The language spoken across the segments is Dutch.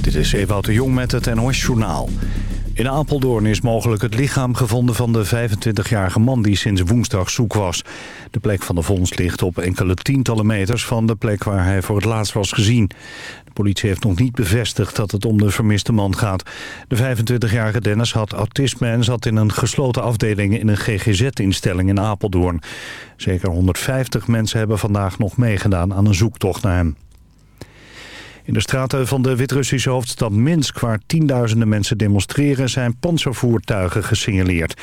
Dit is Ewout de Jong met het NOS Journaal. In Apeldoorn is mogelijk het lichaam gevonden van de 25-jarige man die sinds woensdag zoek was. De plek van de vondst ligt op enkele tientallen meters van de plek waar hij voor het laatst was gezien. De politie heeft nog niet bevestigd dat het om de vermiste man gaat. De 25-jarige Dennis had autisme en zat in een gesloten afdeling in een GGZ-instelling in Apeldoorn. Zeker 150 mensen hebben vandaag nog meegedaan aan een zoektocht naar hem. In de straten van de Wit-Russische hoofdstad Minsk... waar tienduizenden mensen demonstreren... zijn panzervoertuigen gesignaleerd.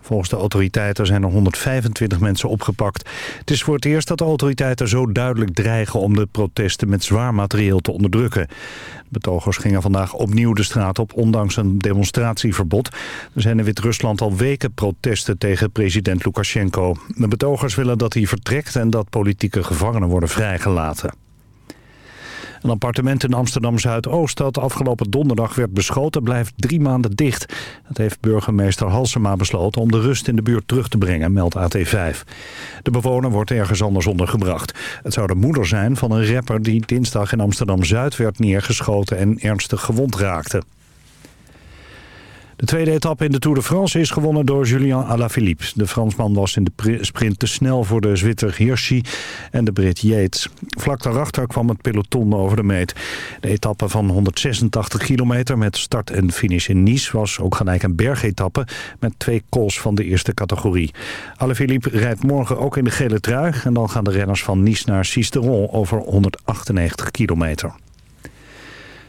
Volgens de autoriteiten zijn er 125 mensen opgepakt. Het is voor het eerst dat de autoriteiten zo duidelijk dreigen... om de protesten met zwaar materieel te onderdrukken. De betogers gingen vandaag opnieuw de straat op... ondanks een demonstratieverbod. Er zijn in Wit-Rusland al weken protesten tegen president Lukashenko. De betogers willen dat hij vertrekt... en dat politieke gevangenen worden vrijgelaten. Een appartement in Amsterdam-Zuidoost dat afgelopen donderdag werd beschoten blijft drie maanden dicht. Dat heeft burgemeester Halsema besloten om de rust in de buurt terug te brengen, meldt AT5. De bewoner wordt ergens anders ondergebracht. Het zou de moeder zijn van een rapper die dinsdag in Amsterdam-Zuid werd neergeschoten en ernstig gewond raakte. De tweede etappe in de Tour de France is gewonnen door Julien Alaphilippe. De Fransman was in de sprint te snel voor de Zwitter Hirschi en de Brit Yates. Vlak daarachter kwam het peloton over de meet. De etappe van 186 kilometer met start en finish in Nice... was ook gelijk een bergetappe met twee calls van de eerste categorie. Alaphilippe rijdt morgen ook in de gele trui... en dan gaan de renners van Nice naar Sisteron over 198 kilometer.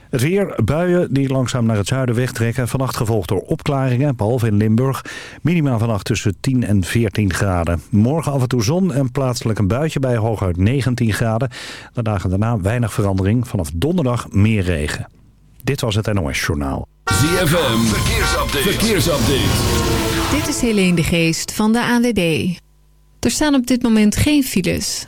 Het weer, buien die langzaam naar het zuiden wegtrekken. Vannacht gevolgd door opklaringen, behalve in Limburg. Minima vannacht tussen 10 en 14 graden. Morgen af en toe zon en plaatselijk een buitje bij hooguit 19 graden. De dagen daarna weinig verandering. Vanaf donderdag meer regen. Dit was het NOS Journaal. ZFM, verkeersupdate. verkeersupdate. Dit is Helene de Geest van de ANWB. Er staan op dit moment geen files.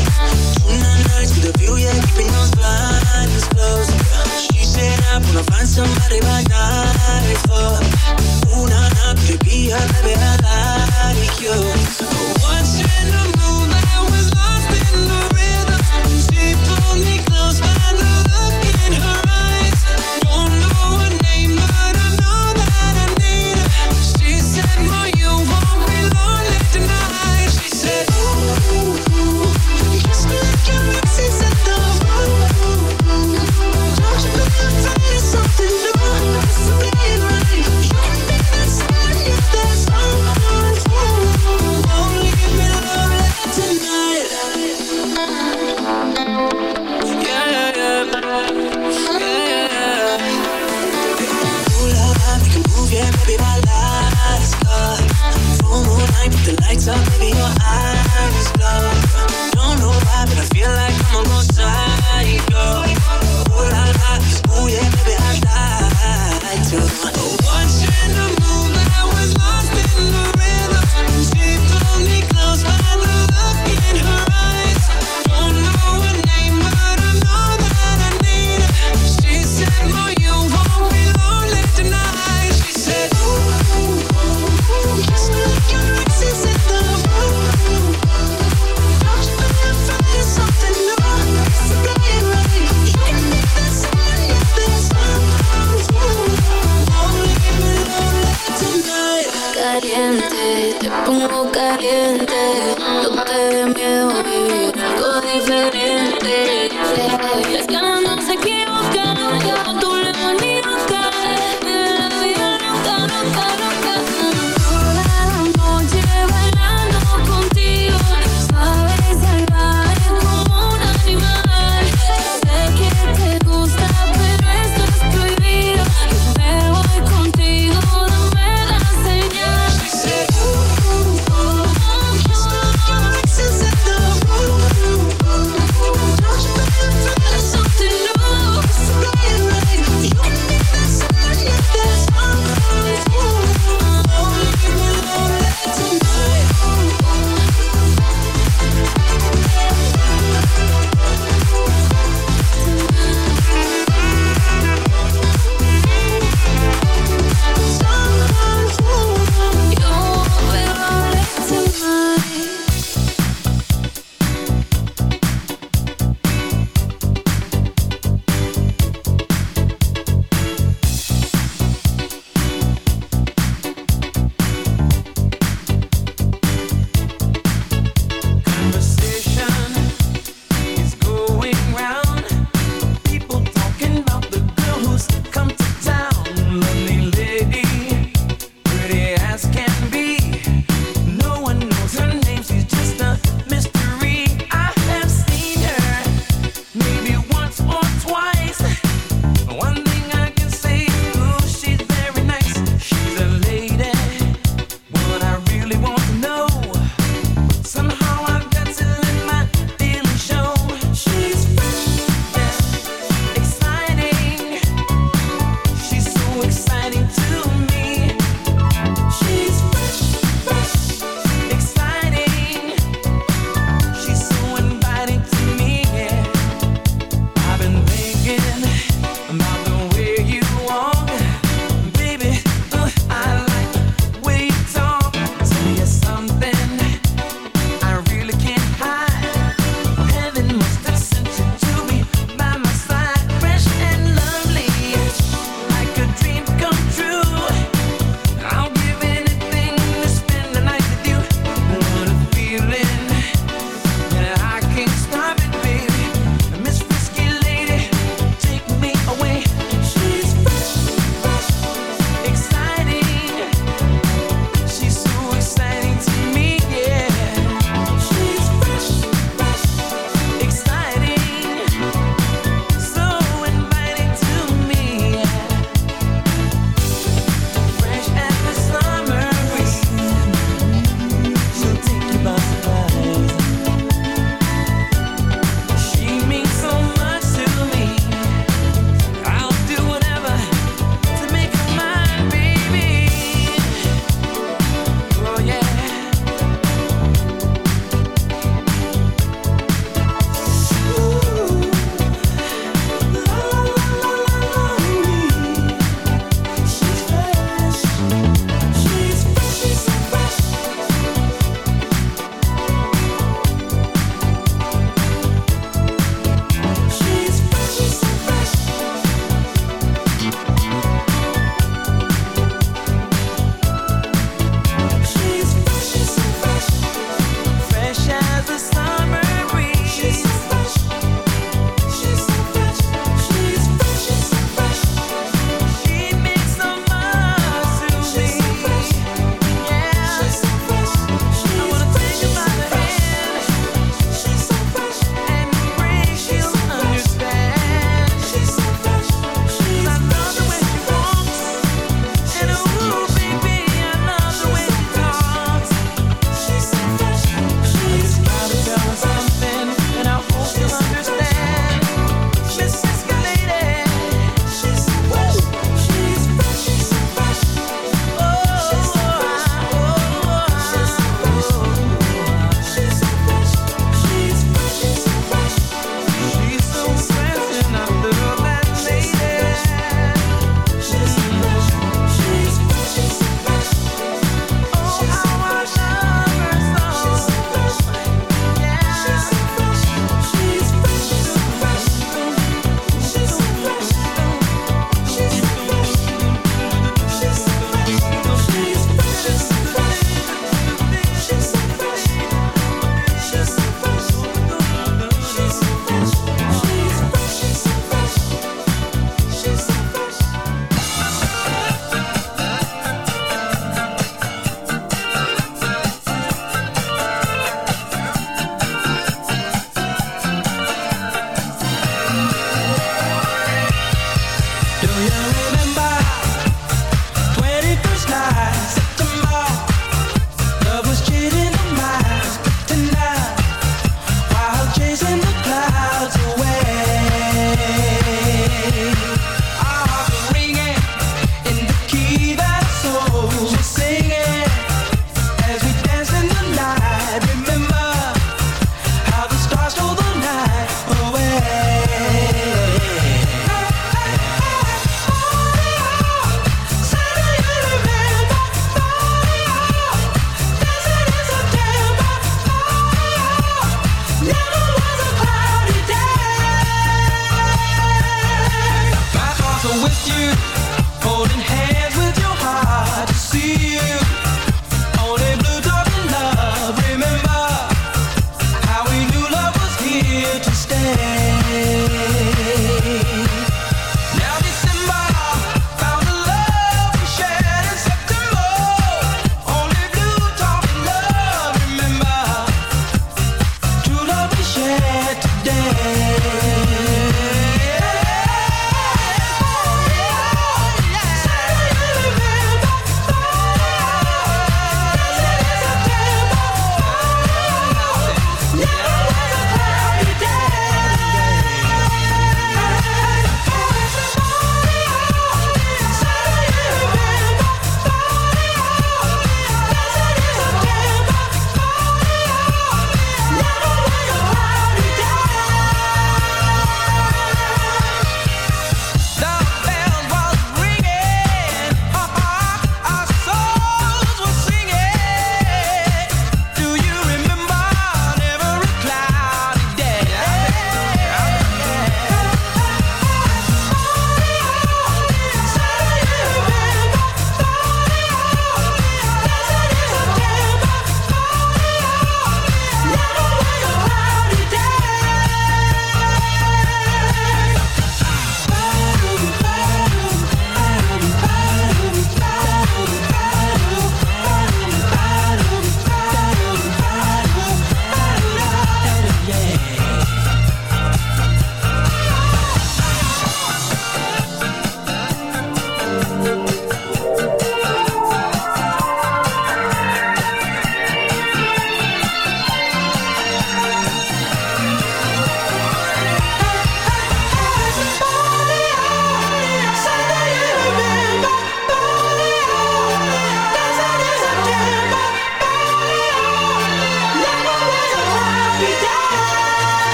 Tonight nights with a view, yeah, keeping those blinds closed. She said I'm gonna find somebody by night for. Ooh, nah, nah, baby, I baby, I.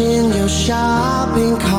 in your shopping cart.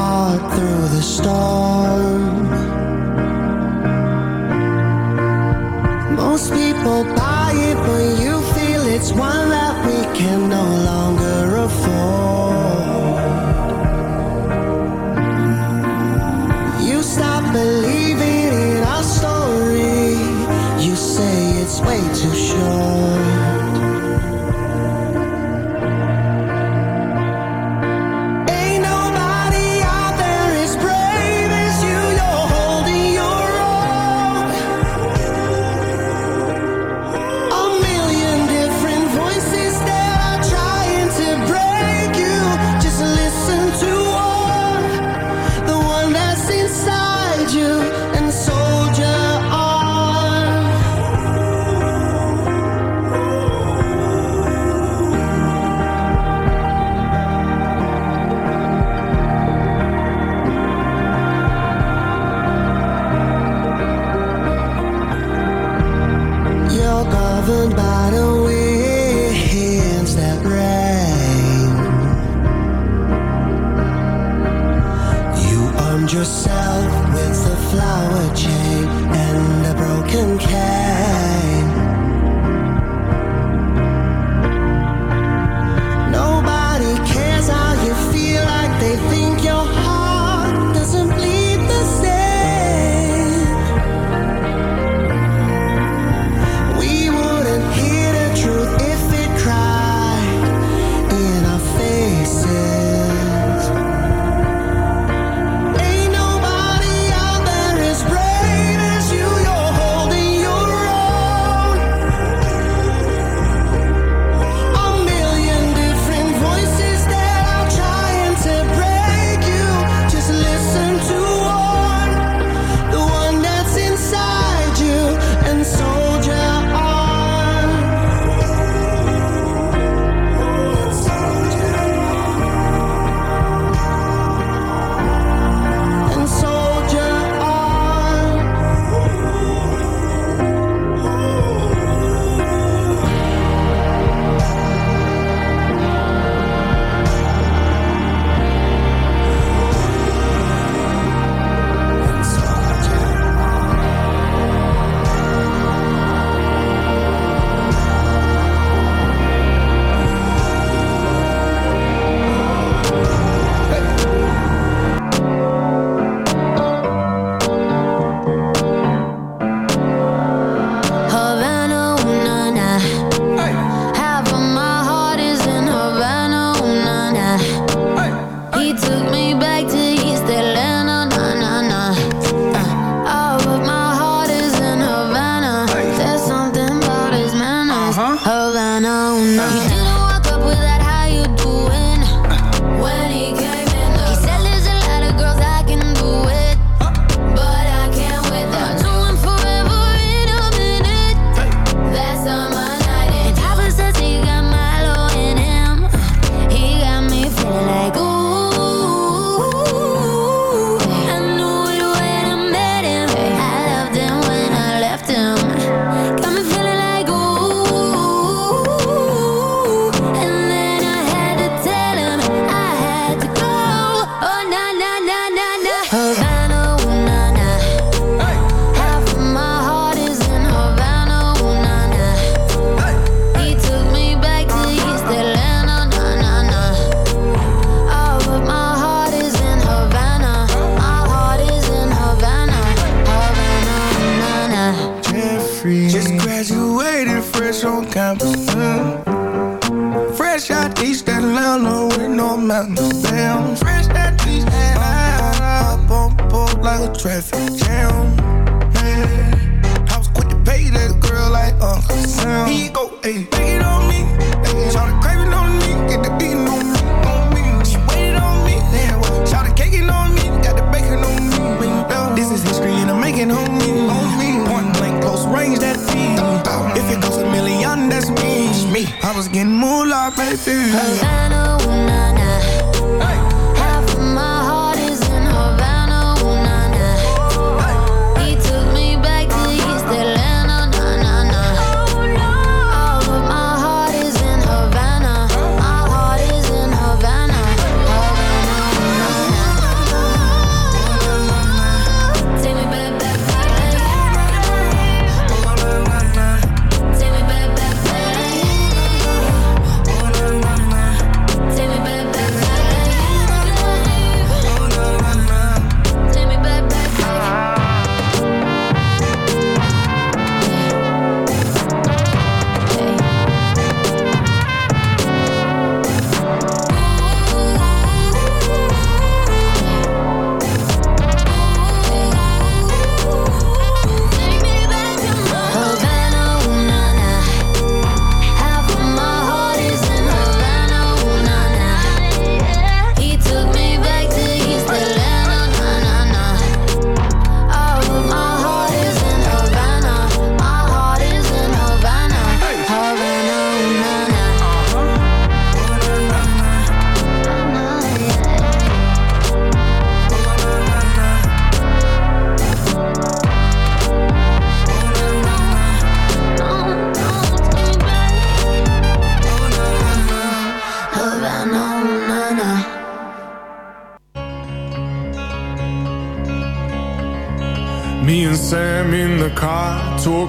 You. Havana,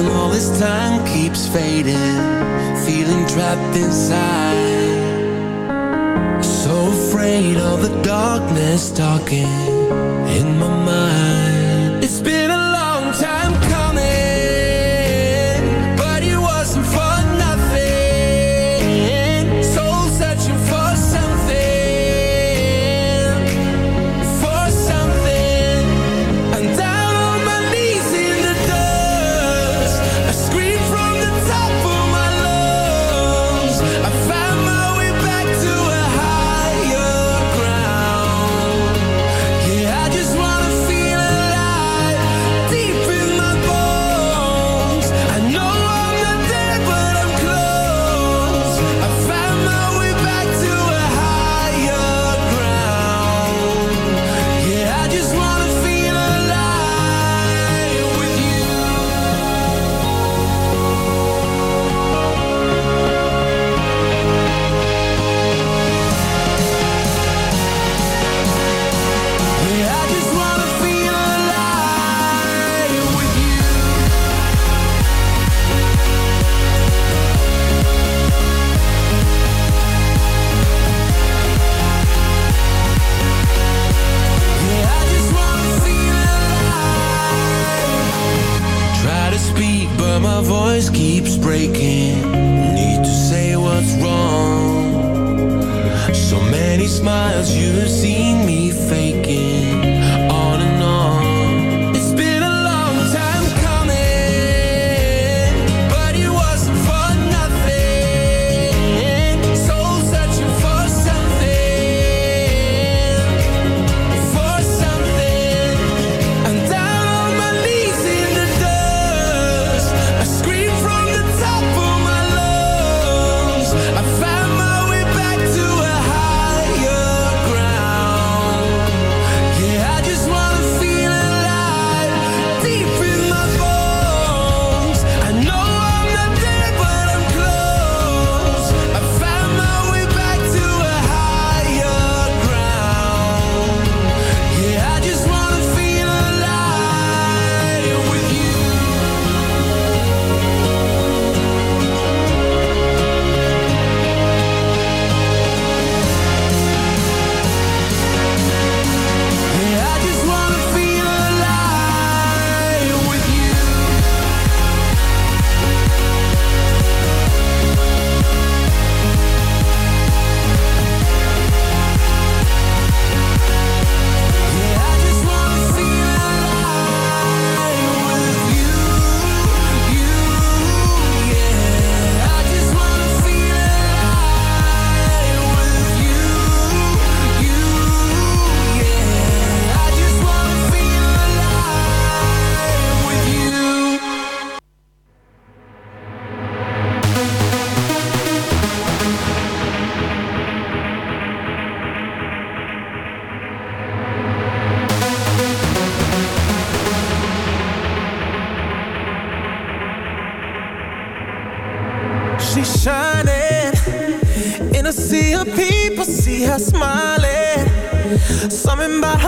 And all this time keeps fading Feeling trapped inside. So afraid of the darkness talking In my mind.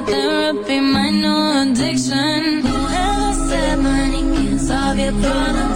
got therapy, my new addiction. Whoever said money can solve your problems.